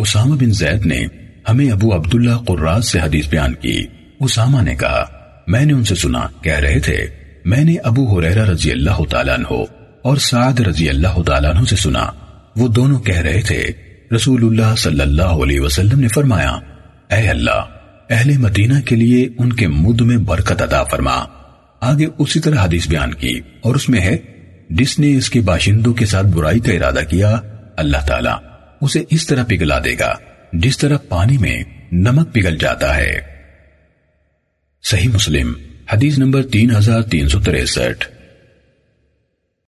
اسامہ بن زید نے ہمیں ابو عبداللہ قراز سے حدیث بیان کی۔ اسامہ نے کہا، میں نے ان سے سنا، کہہ رہے تھے، میں نے ابو حریرہ رضی اللہ تعالیٰ عنہ اور سعد رضی اللہ تعالیٰ عنہ سے سنا۔ وہ دونوں کہہ رہے تھے رسول اللہ صلی اللہ علیہ وسلم نے فرمایا، اے اللہ، اہل مدینہ کے لیے ان کے مد میں برکت عطا فرما۔ آگے اسی طرح حدیث بیان کی۔ اور اس میں ہے، جس نے اس کے باشندوں کے ساتھ برائی کا ارادہ کیا، اللہ تعالیٰ۔ اسے اس طرح پگھلا دے گا، جس طرح پانی میں نمک پگھل جاتا ہے۔ صحیح مسلم، حدیث نمبر تین ہزار تین سو تریسٹھ۔